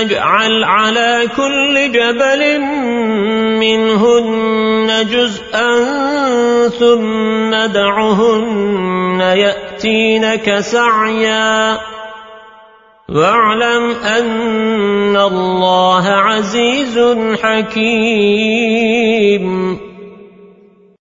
اجعل على كل جبل منهن جزءا ثم دعهن يأتينك سعيا. واعلم أن الله عزيز حكيم.